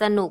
สนุก